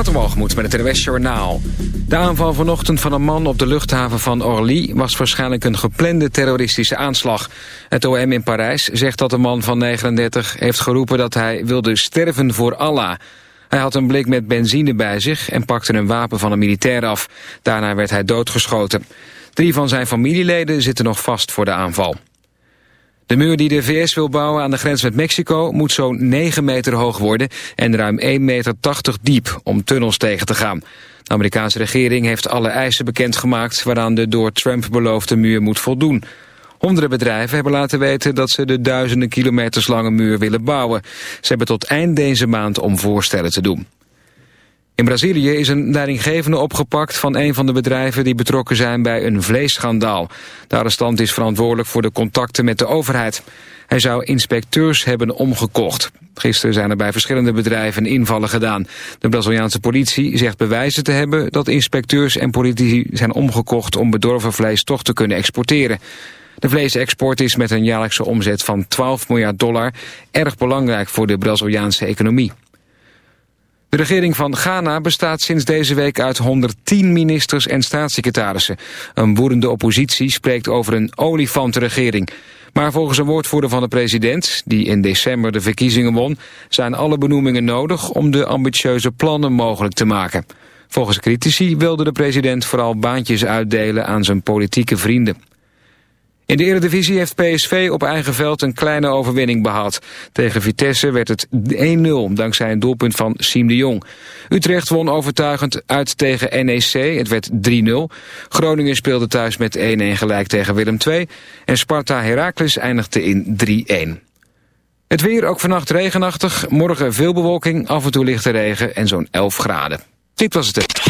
Met het NWS Journaal. De aanval vanochtend van een man op de luchthaven van Orly... was waarschijnlijk een geplande terroristische aanslag. Het OM in Parijs zegt dat de man van 39 heeft geroepen... dat hij wilde sterven voor Allah. Hij had een blik met benzine bij zich... en pakte een wapen van een militair af. Daarna werd hij doodgeschoten. Drie van zijn familieleden zitten nog vast voor de aanval. De muur die de VS wil bouwen aan de grens met Mexico moet zo'n 9 meter hoog worden en ruim 1,80 meter diep om tunnels tegen te gaan. De Amerikaanse regering heeft alle eisen bekendgemaakt waaraan de door Trump beloofde muur moet voldoen. Honderden bedrijven hebben laten weten dat ze de duizenden kilometers lange muur willen bouwen. Ze hebben tot eind deze maand om voorstellen te doen. In Brazilië is een leidinggevende opgepakt van een van de bedrijven die betrokken zijn bij een vleesschandaal. De arrestant is verantwoordelijk voor de contacten met de overheid. Hij zou inspecteurs hebben omgekocht. Gisteren zijn er bij verschillende bedrijven invallen gedaan. De Braziliaanse politie zegt bewijzen te hebben dat inspecteurs en politici zijn omgekocht om bedorven vlees toch te kunnen exporteren. De vleesexport is met een jaarlijkse omzet van 12 miljard dollar erg belangrijk voor de Braziliaanse economie. De regering van Ghana bestaat sinds deze week uit 110 ministers en staatssecretarissen. Een woedende oppositie spreekt over een olifantenregering. Maar volgens een woordvoerder van de president, die in december de verkiezingen won... zijn alle benoemingen nodig om de ambitieuze plannen mogelijk te maken. Volgens critici wilde de president vooral baantjes uitdelen aan zijn politieke vrienden. In de Eredivisie heeft PSV op eigen veld een kleine overwinning behaald. Tegen Vitesse werd het 1-0 dankzij een doelpunt van Siem de Jong. Utrecht won overtuigend uit tegen NEC, het werd 3-0. Groningen speelde thuis met 1-1 gelijk tegen Willem II. En Sparta Heracles eindigde in 3-1. Het weer ook vannacht regenachtig, morgen veel bewolking, af en toe lichte regen en zo'n 11 graden. Dit was het.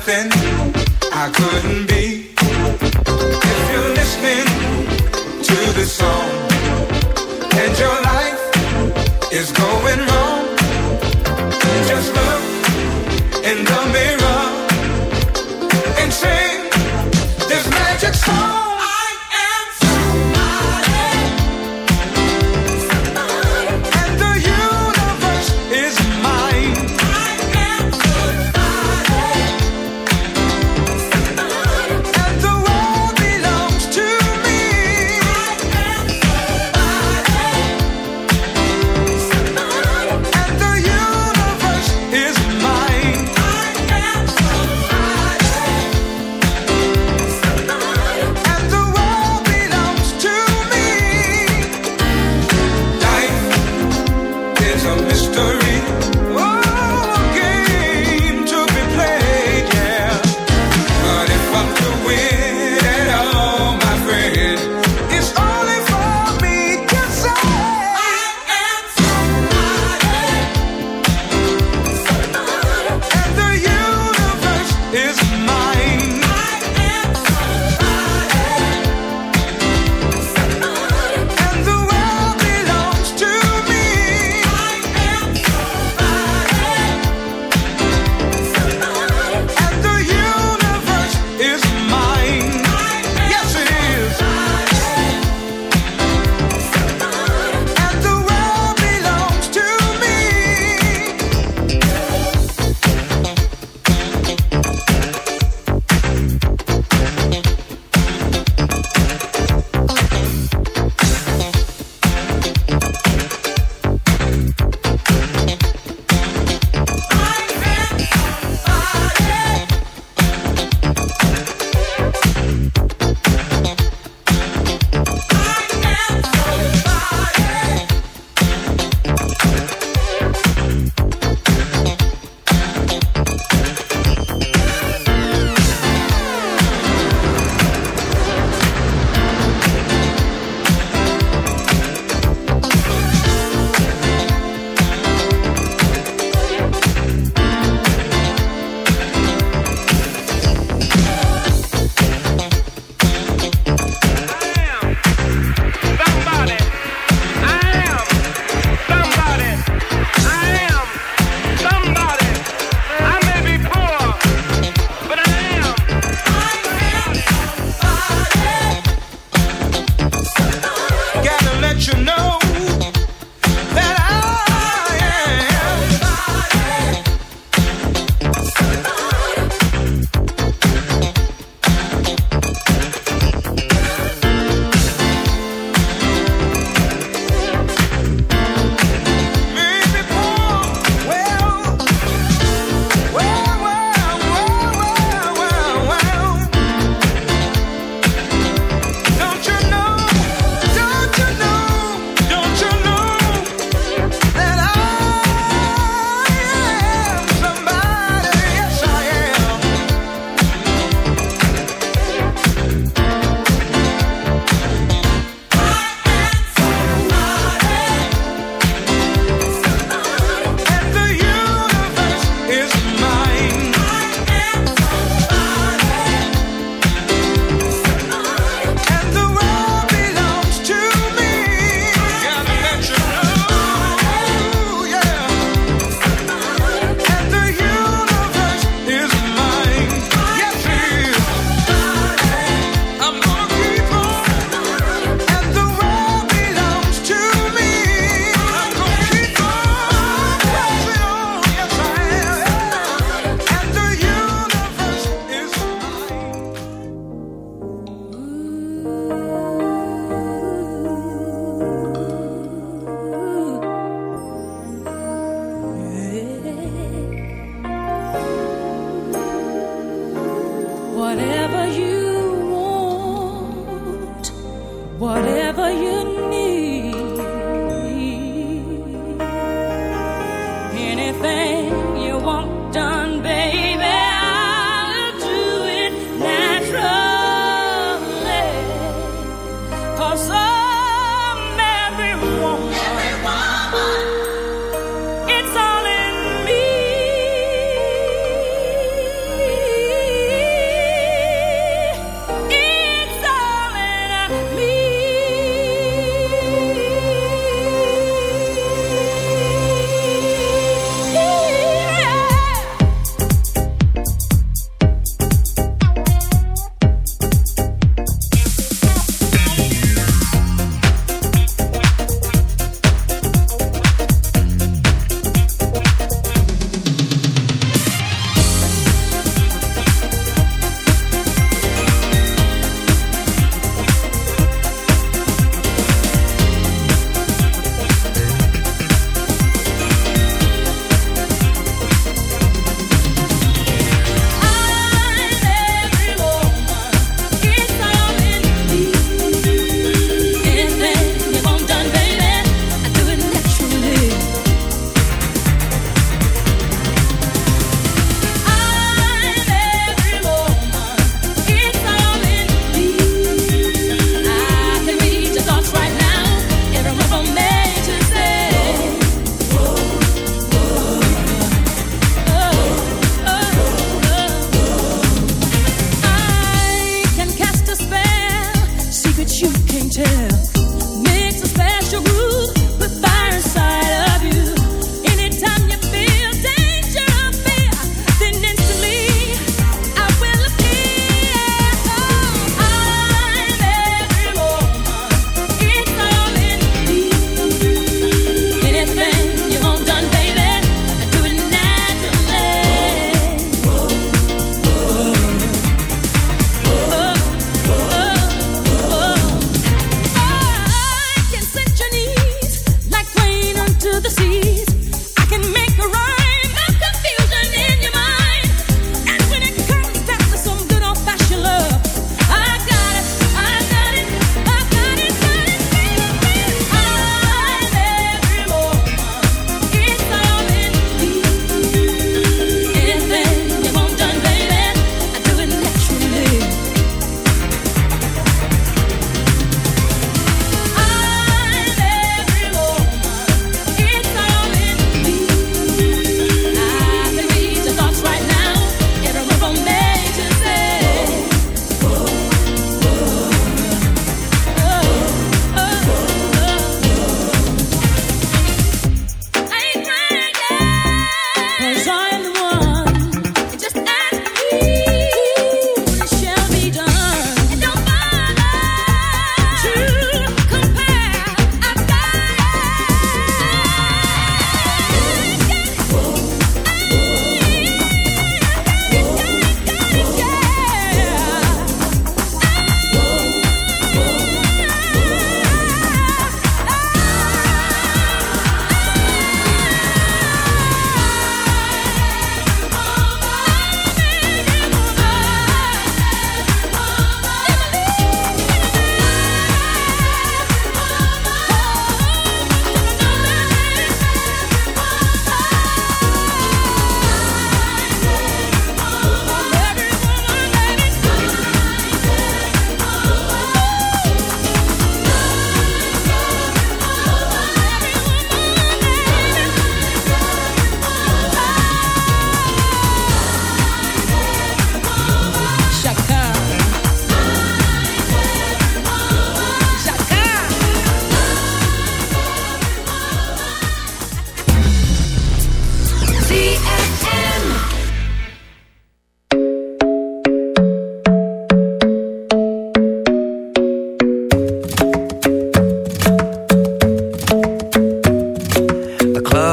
Nothing. I couldn't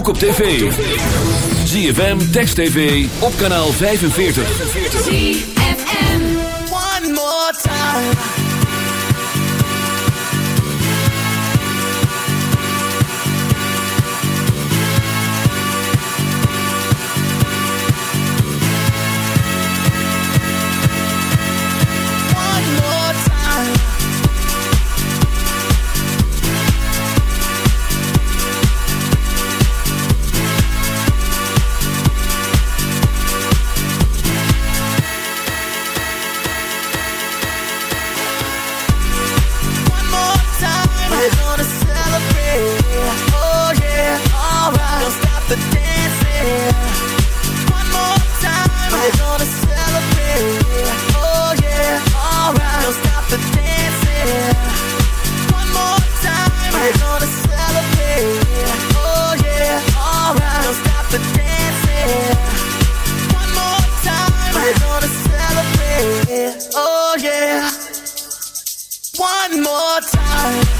Ook op tv. ZFM, Text TV, op kanaal 45. ZFM. One more time. One more time.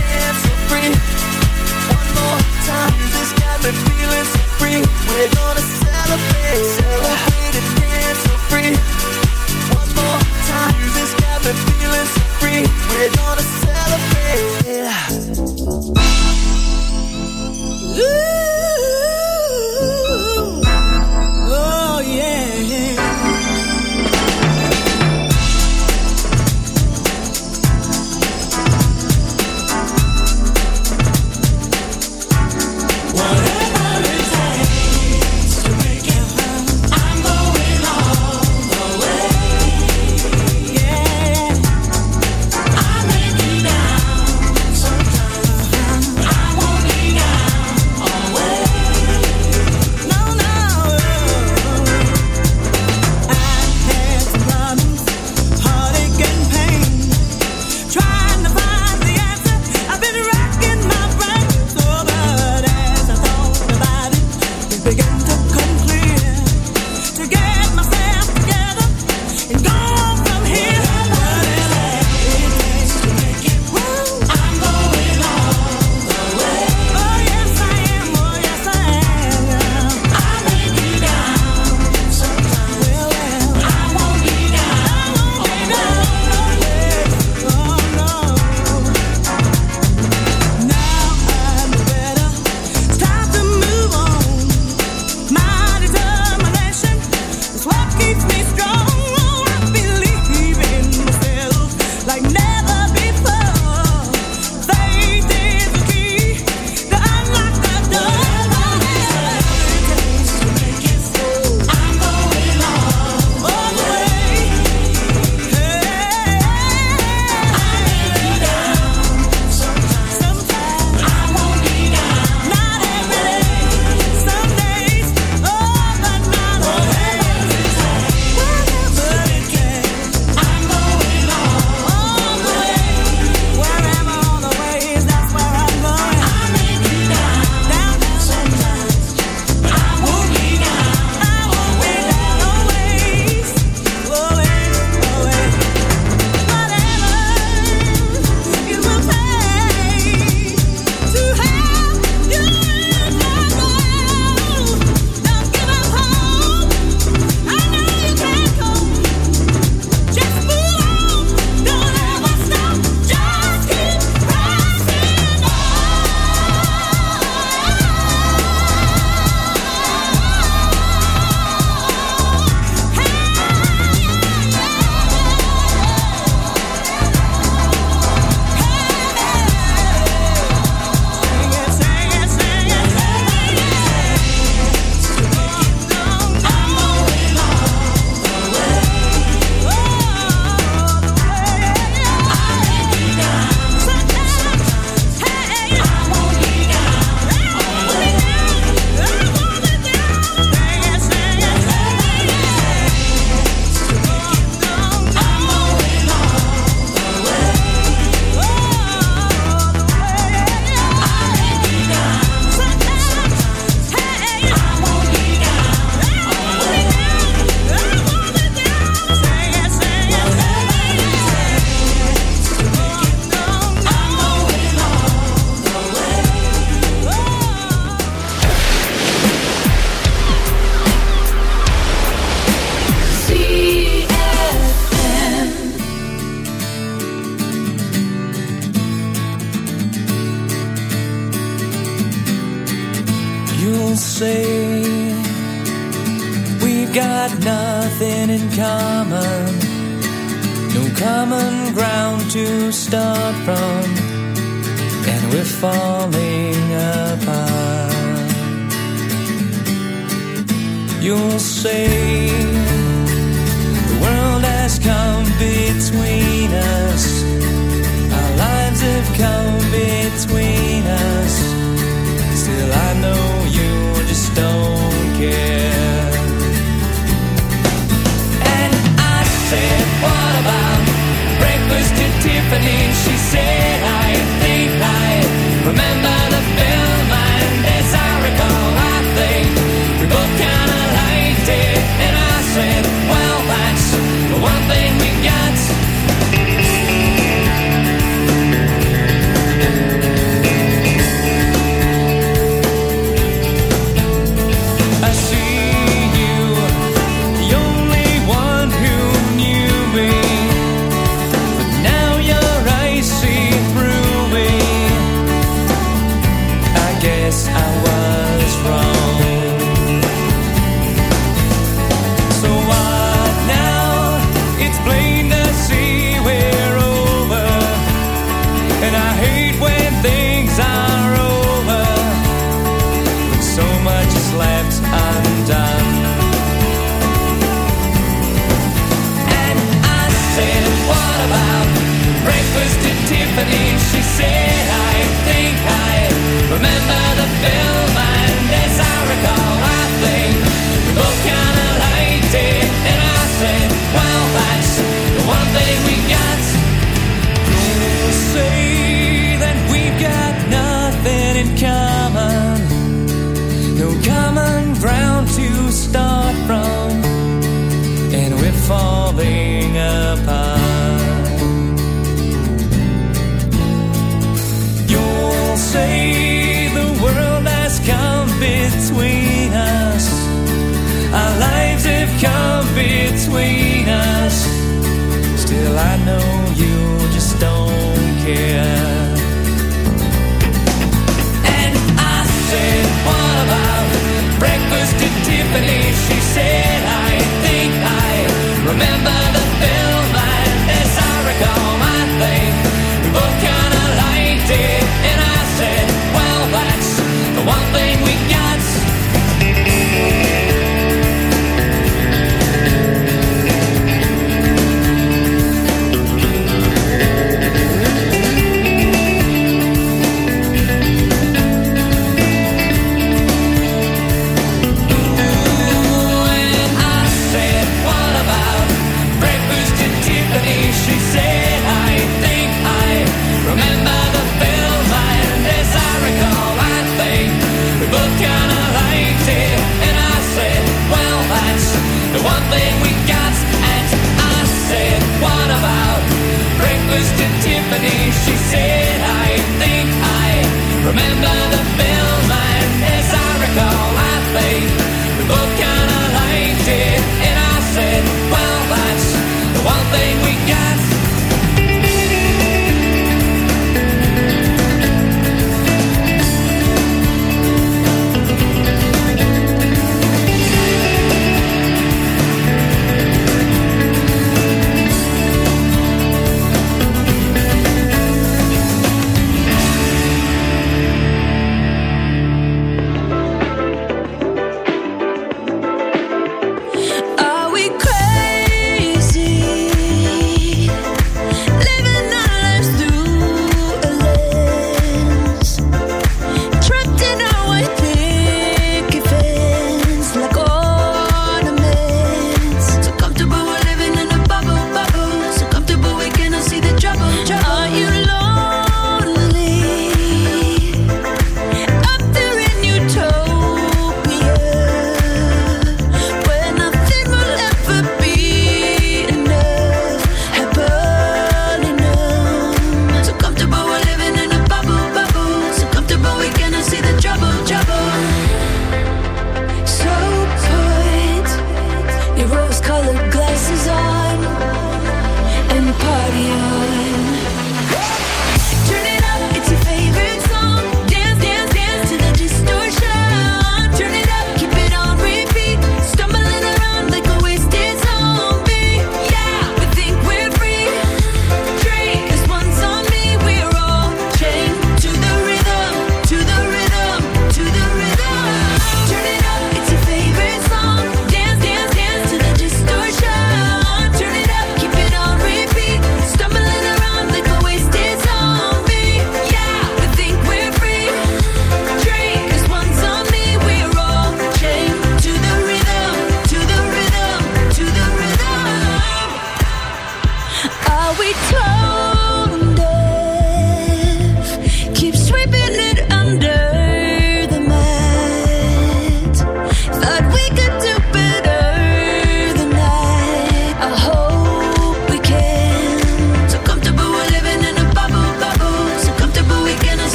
free. One more time. Music's got me feeling so free. We're gonna celebrate, celebrate and dance free. One more time. Music's got me feeling so free. We're gonna celebrate.